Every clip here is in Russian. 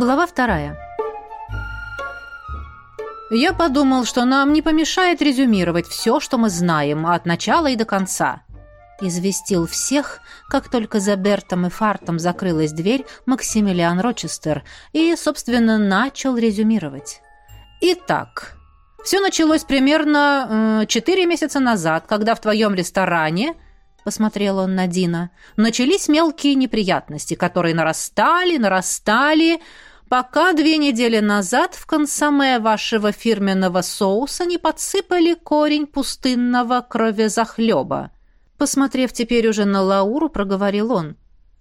Глава вторая. Я подумал, что нам не помешает резюмировать все, что мы знаем, от начала и до конца. Известил всех, как только за Бертом и Фартом закрылась дверь, Максимилиан Рочестер, и, собственно, начал резюмировать. Итак, все началось примерно четыре э, месяца назад, когда в твоем ресторане — посмотрел он на Дина. «Начались мелкие неприятности, которые нарастали, нарастали, пока две недели назад в консоме вашего фирменного соуса не подсыпали корень пустынного кровезахлеба. Посмотрев теперь уже на Лауру, проговорил он.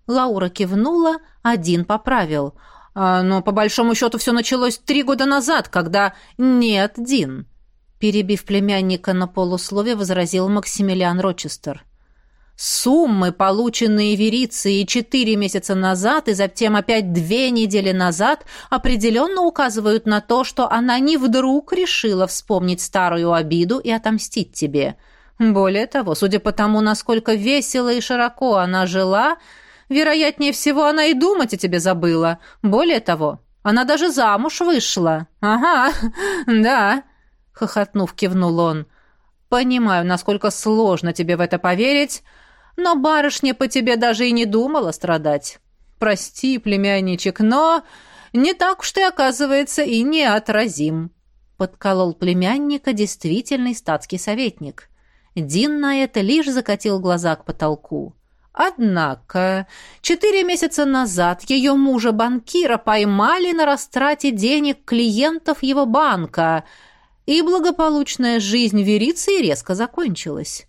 Лаура кивнула, один поправил. А, но по большому счету все началось три года назад, когда... Нет, Дин. Перебив племянника на полуслове, возразил Максимилиан Рочестер. Суммы, полученные Верицией четыре месяца назад и затем опять две недели назад, определенно указывают на то, что она не вдруг решила вспомнить старую обиду и отомстить тебе. Более того, судя по тому, насколько весело и широко она жила, вероятнее всего, она и думать о тебе забыла. Более того, она даже замуж вышла. Ага, да, хохотнув, кивнул он. Понимаю, насколько сложно тебе в это поверить, но барышня по тебе даже и не думала страдать. Прости, племянничек, но не так уж ты, оказывается, и неотразим. Подколол племянника действительный статский советник. Дин на это лишь закатил глаза к потолку. Однако, четыре месяца назад ее мужа-банкира поймали на растрате денег клиентов его банка, и благополучная жизнь Вериции резко закончилась.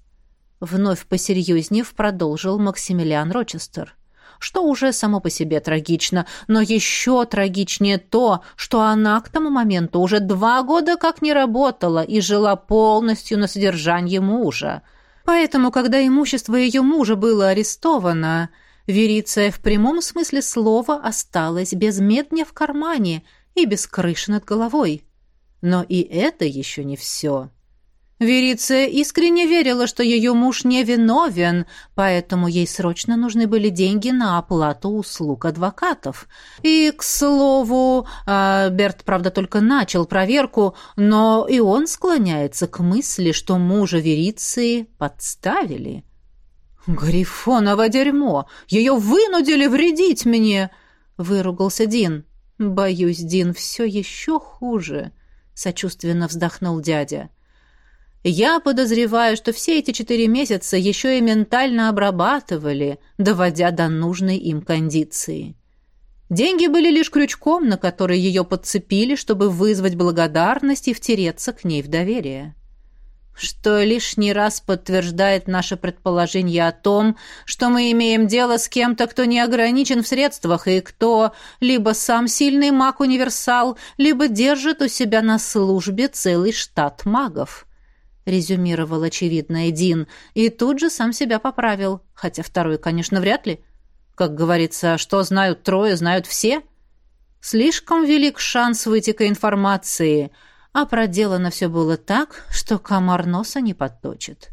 Вновь посерьезнев продолжил Максимилиан Рочестер. Что уже само по себе трагично, но еще трагичнее то, что она к тому моменту уже два года как не работала и жила полностью на содержании мужа. Поэтому, когда имущество ее мужа было арестовано, Вериция в прямом смысле слова осталась без медня в кармане и без крыши над головой. Но и это еще не все. Вериция искренне верила, что ее муж не виновен, поэтому ей срочно нужны были деньги на оплату услуг адвокатов. И, к слову, а, Берт, правда, только начал проверку, но и он склоняется к мысли, что мужа Вериции подставили. «Грифоново дерьмо! Ее вынудили вредить мне!» — выругался Дин. «Боюсь, Дин, все еще хуже», — сочувственно вздохнул дядя. Я подозреваю, что все эти четыре месяца еще и ментально обрабатывали, доводя до нужной им кондиции. Деньги были лишь крючком, на который ее подцепили, чтобы вызвать благодарность и втереться к ней в доверие. Что лишний раз подтверждает наше предположение о том, что мы имеем дело с кем-то, кто не ограничен в средствах и кто либо сам сильный маг-универсал, либо держит у себя на службе целый штат магов резюмировал очевидно Эдин, и тут же сам себя поправил, хотя второй, конечно, вряд ли. Как говорится, что знают трое, знают все. Слишком велик шанс вытека информации, а проделано все было так, что комар носа не подточит.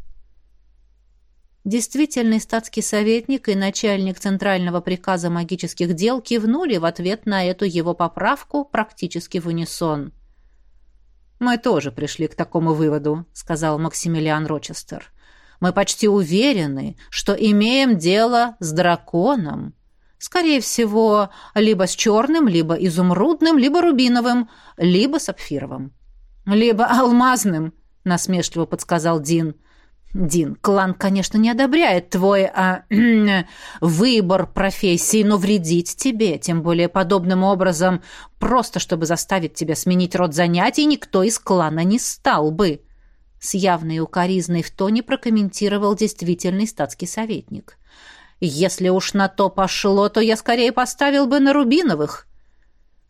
Действительный статский советник и начальник Центрального приказа магических дел кивнули в ответ на эту его поправку практически в унисон – «Мы тоже пришли к такому выводу», — сказал Максимилиан Рочестер. «Мы почти уверены, что имеем дело с драконом. Скорее всего, либо с черным, либо изумрудным, либо рубиновым, либо сапфировым». «Либо алмазным», — насмешливо подсказал Дин. Дин, клан, конечно, не одобряет твой а, выбор профессии, но вредить тебе, тем более подобным образом, просто чтобы заставить тебя сменить род занятий, никто из клана не стал бы. С явной укоризной в тоне прокомментировал действительный статский советник. Если уж на то пошло, то я скорее поставил бы на Рубиновых.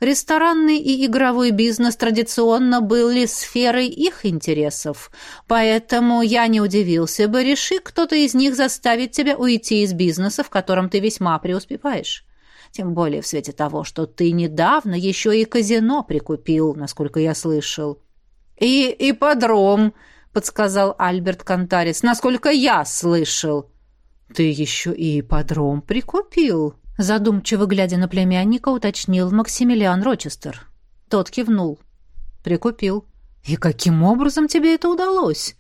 Ресторанный и игровой бизнес традиционно были сферой их интересов, поэтому я не удивился бы, реши кто-то из них заставить тебя уйти из бизнеса, в котором ты весьма преуспеваешь. Тем более в свете того, что ты недавно еще и казино прикупил, насколько я слышал. «И ипподром», — подсказал Альберт Кантарис, — «насколько я слышал». «Ты еще и ипподром прикупил?» Задумчиво глядя на племянника, уточнил Максимилиан Рочестер. Тот кивнул. «Прикупил». «И каким образом тебе это удалось?»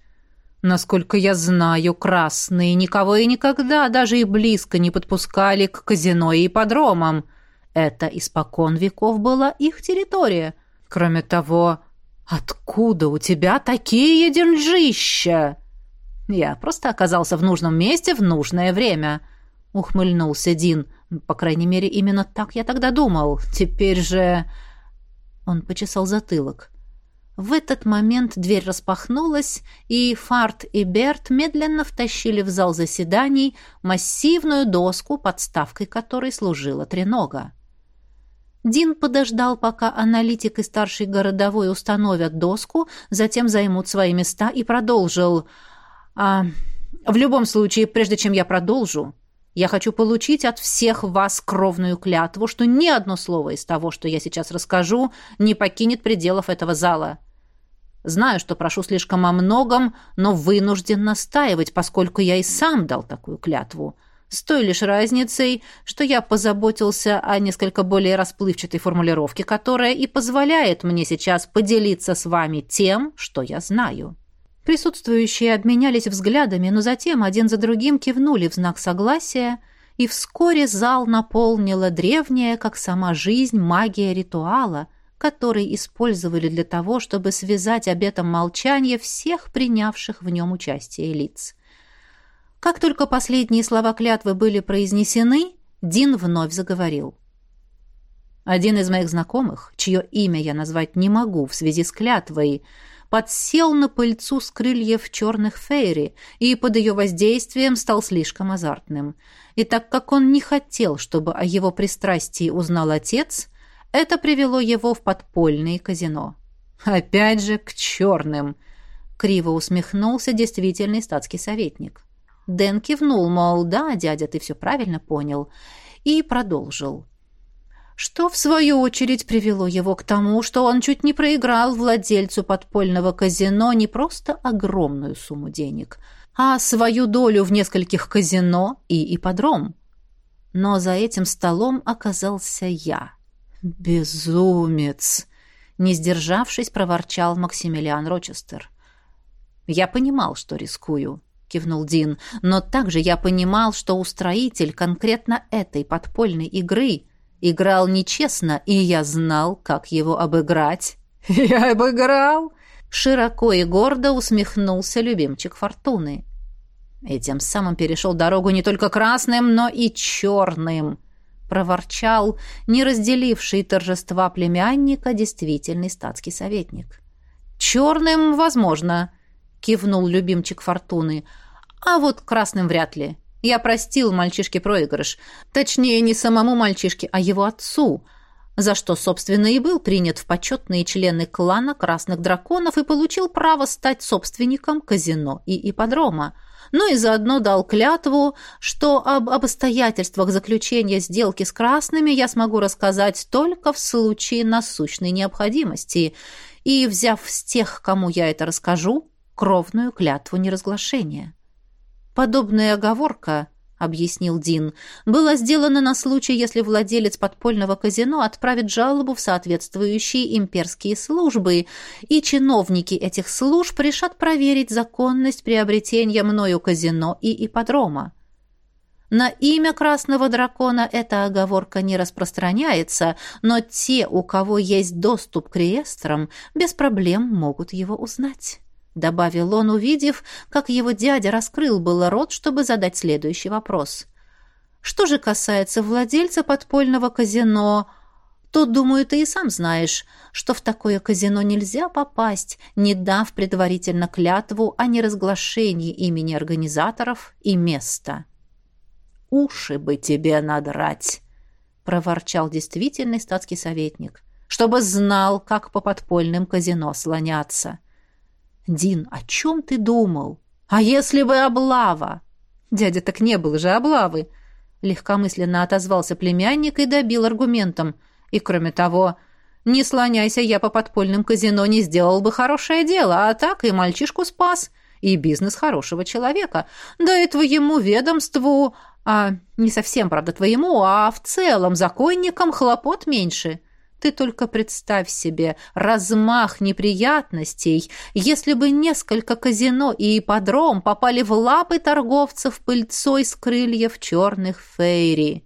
«Насколько я знаю, красные никого и никогда даже и близко не подпускали к казино и ипподромам. Это испокон веков была их территория. Кроме того, откуда у тебя такие деньжища?» «Я просто оказался в нужном месте в нужное время», — ухмыльнулся Дин. «По крайней мере, именно так я тогда думал. Теперь же...» Он почесал затылок. В этот момент дверь распахнулась, и Фарт и Берт медленно втащили в зал заседаний массивную доску, подставкой которой служила тренога. Дин подождал, пока аналитик и старший городовой установят доску, затем займут свои места и продолжил. «А в любом случае, прежде чем я продолжу, я хочу получить от всех вас кровную клятву, что ни одно слово из того, что я сейчас расскажу, не покинет пределов этого зала. Знаю, что прошу слишком о многом, но вынужден настаивать, поскольку я и сам дал такую клятву. С той лишь разницей, что я позаботился о несколько более расплывчатой формулировке, которая и позволяет мне сейчас поделиться с вами тем, что я знаю. Присутствующие обменялись взглядами, но затем один за другим кивнули в знак согласия, и вскоре зал наполнила древняя, как сама жизнь, магия ритуала, который использовали для того, чтобы связать обетом молчания всех принявших в нем участие лиц. Как только последние слова клятвы были произнесены, Дин вновь заговорил. Один из моих знакомых, чье имя я назвать не могу в связи с клятвой, — подсел на пыльцу с крыльев черных фейри и под ее воздействием стал слишком азартным. И так как он не хотел, чтобы о его пристрастии узнал отец, это привело его в подпольное казино. «Опять же к черным!» — криво усмехнулся действительный статский советник. Дэн кивнул, мол, да, дядя, ты все правильно понял, и продолжил что, в свою очередь, привело его к тому, что он чуть не проиграл владельцу подпольного казино не просто огромную сумму денег, а свою долю в нескольких казино и ипподром. Но за этим столом оказался я. «Безумец!» — не сдержавшись, проворчал Максимилиан Рочестер. «Я понимал, что рискую». — кивнул Дин. «Но также я понимал, что устроитель конкретно этой подпольной игры Играл нечестно, и я знал, как его обыграть. «Я обыграл!» Широко и гордо усмехнулся любимчик Фортуны. И тем самым перешел дорогу не только красным, но и черным. Проворчал, не разделивший торжества племянника, действительный статский советник. «Черным, возможно», — кивнул любимчик Фортуны, — «а вот красным вряд ли. Я простил мальчишке проигрыш. Точнее, не самому мальчишке, а его отцу, за что, собственно, и был принят в почетные члены клана Красных Драконов и получил право стать собственником казино и ипподрома. Ну и заодно дал клятву, что об обстоятельствах заключения сделки с красными я смогу рассказать только в случае насущной необходимости, и, взяв с тех, кому я это расскажу, кровную клятву неразглашения. Подобная оговорка, объяснил Дин, была сделана на случай, если владелец подпольного казино отправит жалобу в соответствующие имперские службы, и чиновники этих служб решат проверить законность приобретения мною казино и ипподрома. На имя Красного Дракона эта оговорка не распространяется, но те, у кого есть доступ к реестрам, без проблем могут его узнать добавил он, увидев, как его дядя раскрыл было рот, чтобы задать следующий вопрос. Что же касается владельца подпольного казино, то, думаю, ты и сам знаешь, что в такое казино нельзя попасть, не дав предварительно клятву о неразглашении имени организаторов и места. «Уши бы тебе надрать!» — проворчал действительный статский советник, «чтобы знал, как по подпольным казино слоняться». «Дин, о чем ты думал? А если бы облава?» «Дядя, так не было же облавы!» Легкомысленно отозвался племянник и добил аргументом. «И кроме того, не слоняйся я по подпольным казино, не сделал бы хорошее дело, а так и мальчишку спас. и бизнес хорошего человека. Да и твоему ведомству, а не совсем, правда, твоему, а в целом законникам хлопот меньше. Ты только представь себе размах неприятностей, если бы несколько казино и ипподром попали в лапы торговцев пыльцой с крыльев черных фейри.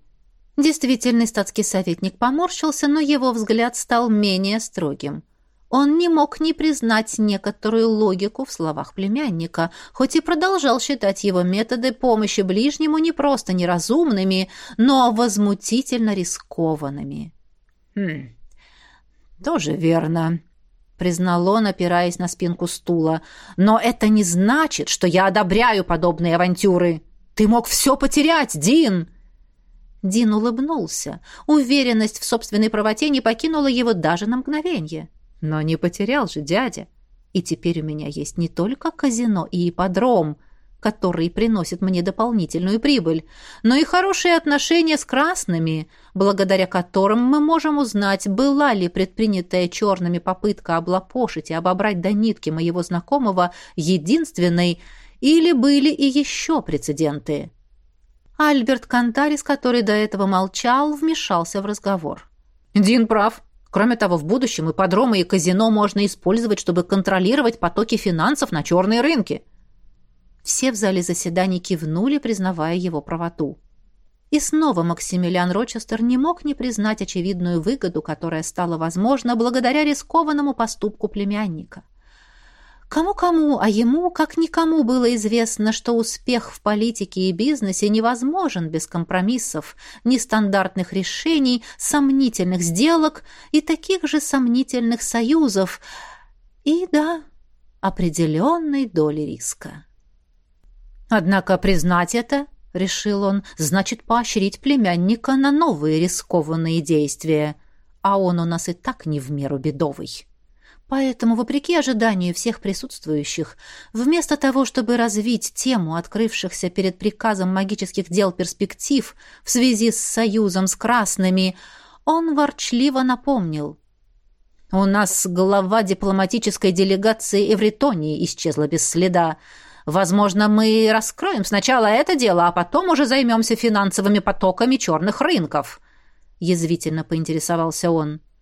Действительный статский советник поморщился, но его взгляд стал менее строгим. Он не мог не признать некоторую логику в словах племянника, хоть и продолжал считать его методы помощи ближнему не просто неразумными, но возмутительно рискованными. «Хм, тоже верно», — признал он, опираясь на спинку стула. «Но это не значит, что я одобряю подобные авантюры. Ты мог все потерять, Дин!» Дин улыбнулся. Уверенность в собственной правоте не покинула его даже на мгновение. Но не потерял же дядя. И теперь у меня есть не только казино и ипподром, который приносит мне дополнительную прибыль, но и хорошие отношения с красными, благодаря которым мы можем узнать, была ли предпринятая черными попытка облапошить и обобрать до нитки моего знакомого единственной, или были и еще прецеденты. Альберт Кантарис, который до этого молчал, вмешался в разговор. «Дин прав. Кроме того, в будущем и подромы, и казино можно использовать, чтобы контролировать потоки финансов на черные рынки. Все в зале заседаний кивнули, признавая его правоту. И снова Максимилиан Рочестер не мог не признать очевидную выгоду, которая стала возможна благодаря рискованному поступку племянника. Кому-кому, а ему, как никому, было известно, что успех в политике и бизнесе невозможен без компромиссов, нестандартных решений, сомнительных сделок и таких же сомнительных союзов. И, да, определенной доли риска. Однако признать это, решил он, значит поощрить племянника на новые рискованные действия, а он у нас и так не в меру бедовый. Поэтому, вопреки ожиданию всех присутствующих, вместо того, чтобы развить тему открывшихся перед приказом магических дел перспектив в связи с союзом с красными, он ворчливо напомнил. «У нас глава дипломатической делегации Эвритонии исчезла без следа. Возможно, мы раскроем сначала это дело, а потом уже займемся финансовыми потоками черных рынков», — язвительно поинтересовался он. —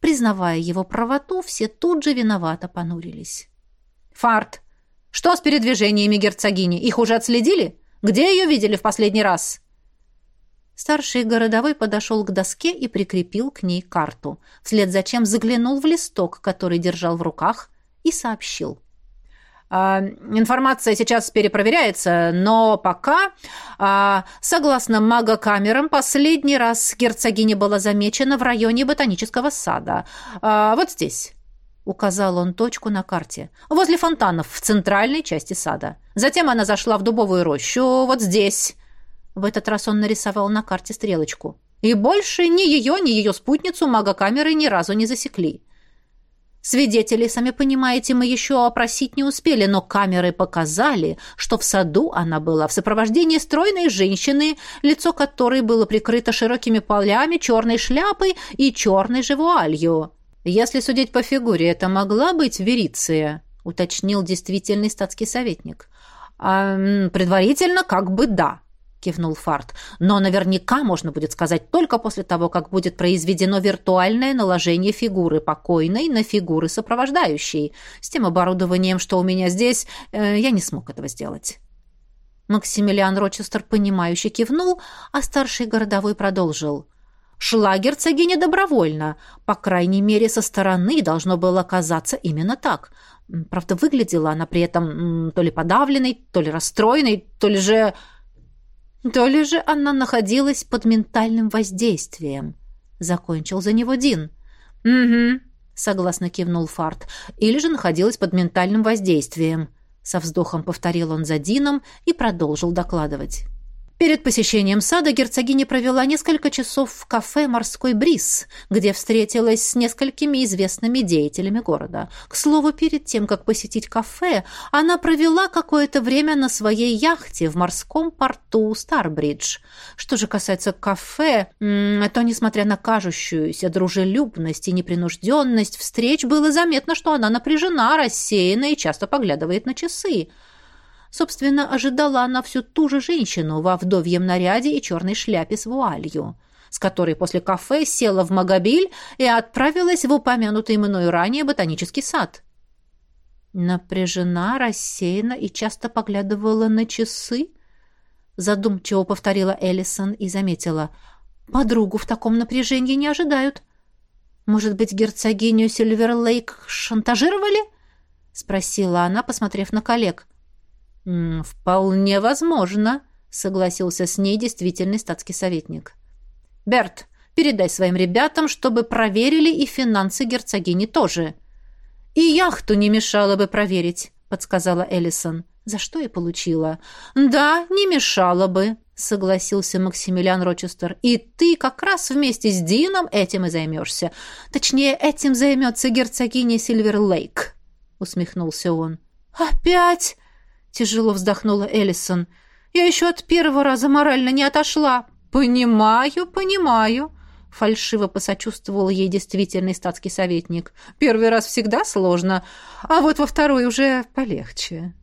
Признавая его правоту, все тут же виновато понурились. «Фарт! Что с передвижениями герцогини? Их уже отследили? Где ее видели в последний раз?» Старший городовой подошел к доске и прикрепил к ней карту, вслед за чем заглянул в листок, который держал в руках, и сообщил. А, информация сейчас перепроверяется, но пока, а, согласно магокамерам, последний раз герцогиня была замечена в районе ботанического сада. А, вот здесь. Указал он точку на карте. Возле фонтанов, в центральной части сада. Затем она зашла в дубовую рощу, вот здесь. В этот раз он нарисовал на карте стрелочку. И больше ни ее, ни ее спутницу магокамеры ни разу не засекли. Свидетелей, сами понимаете, мы еще опросить не успели, но камеры показали, что в саду она была в сопровождении стройной женщины, лицо которой было прикрыто широкими полями, черной шляпой и черной же вуалью. Если судить по фигуре, это могла быть Вериция, уточнил действительный статский советник. А, предварительно как бы да, кивнул Фарт. Но наверняка можно будет сказать только после того, как будет произведено виртуальное наложение фигуры покойной на фигуры сопровождающей. С тем оборудованием, что у меня здесь, э, я не смог этого сделать. Максимилиан Рочестер, понимающе кивнул, а старший городовой продолжил. Шла герцогиня добровольно. По крайней мере, со стороны должно было казаться именно так. Правда, выглядела она при этом то ли подавленной, то ли расстроенной, то ли же... То ли же она находилась под ментальным воздействием. Закончил за него Дин. «Угу», — согласно кивнул Фарт. «Или же находилась под ментальным воздействием». Со вздохом повторил он за Дином и продолжил докладывать. Перед посещением сада герцогиня провела несколько часов в кафе «Морской бриз», где встретилась с несколькими известными деятелями города. К слову, перед тем, как посетить кафе, она провела какое-то время на своей яхте в морском порту Старбридж. Что же касается кафе, то, несмотря на кажущуюся дружелюбность и непринужденность встреч, было заметно, что она напряжена, рассеяна и часто поглядывает на часы. Собственно, ожидала она всю ту же женщину во вдовьем наряде и черной шляпе с вуалью, с которой после кафе села в Магобиль и отправилась в упомянутый мною ранее ботанический сад. Напряжена, рассеяна и часто поглядывала на часы, задумчиво повторила Эллисон и заметила. Подругу в таком напряжении не ожидают. Может быть, герцогиню Сильверлейк шантажировали? спросила она, посмотрев на коллег. «Вполне возможно», — согласился с ней действительный статский советник. «Берт, передай своим ребятам, чтобы проверили и финансы герцогини тоже». «И яхту не мешало бы проверить», — подсказала Эллисон. «За что и получила?» «Да, не мешало бы», — согласился Максимилиан Рочестер. «И ты как раз вместе с Дином этим и займешься. Точнее, этим займется герцогиня Сильверлейк», — усмехнулся он. «Опять?» Тяжело вздохнула Эллисон. Я еще от первого раза морально не отошла. Понимаю, понимаю. Фальшиво посочувствовал ей действительный статский советник. Первый раз всегда сложно, а вот во второй уже полегче.